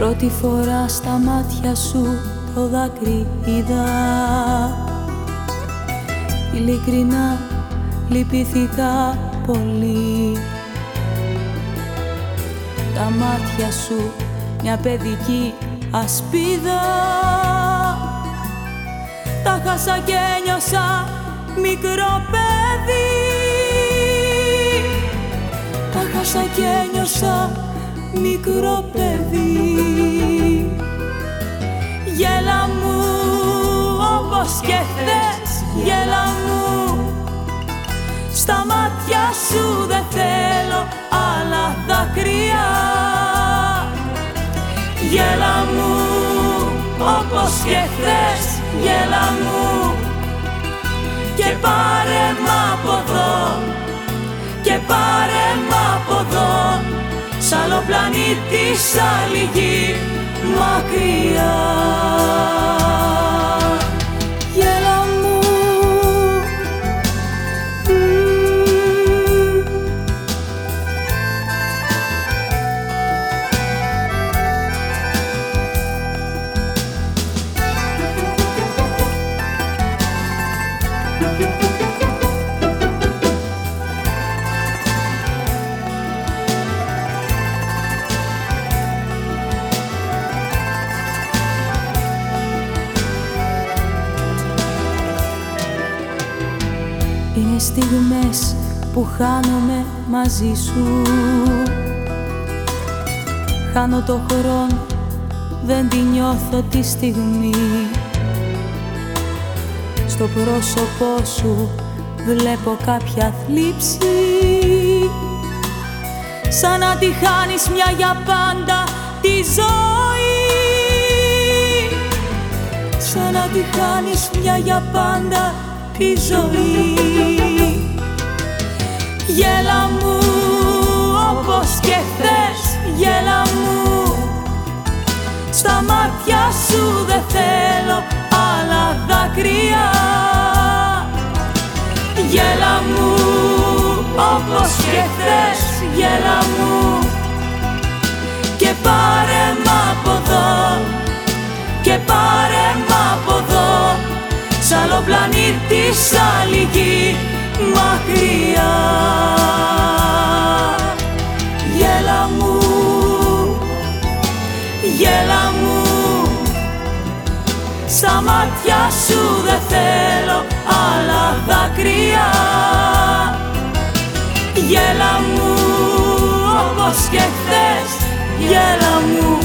Πρώτη φορά στα μάτια σου το δάκρυ είδα. Ειλικρινά λυπηθήκα πολύ. Τα μάτια σου μια παιδική ασπίδα. Τα χάσα και ένιωσα μικρό παιδί. Τα χάσα και ένιωσα μικρό παιδί. Γέλα μου όπως και χθες Γέλα μου όπως και χθες Γέλα μου. Και πάρε μ' από εδώ Και πάρε μ' από εδώ Σ' άλλο πλανήτη, σ' άλλη γη μακριά Είναι στιγμές που χάνομαι μαζί σου. Χάνω το χρόνο, δεν τη νιώθω τη στιγμή. Στο πρόσωπό σου βλέπω κάποια θλίψη. Σαν να τη χάνεις μια για πάντα τη ζωή. Σαν να τη χάνεις μια για πάντα τη ζωή. Γέλα μου όπως και χθες Γέλα μου. Στα μάτια σου δεν θέλω άλλα δάκρυα. Γέλα μου όπως και χθες Γέλα μου πλανήτη, σ' άλλη γη, μακριά. Γέλα μου, γέλα μου Στα μάτια σου δεν θέλω άλλα δάκρυα. Γέλα μου όπως και χθες, γέλα μου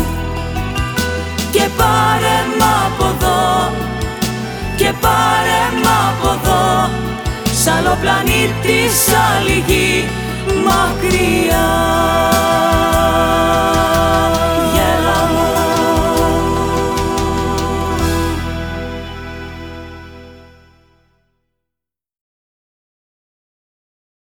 πλανήτη, σ'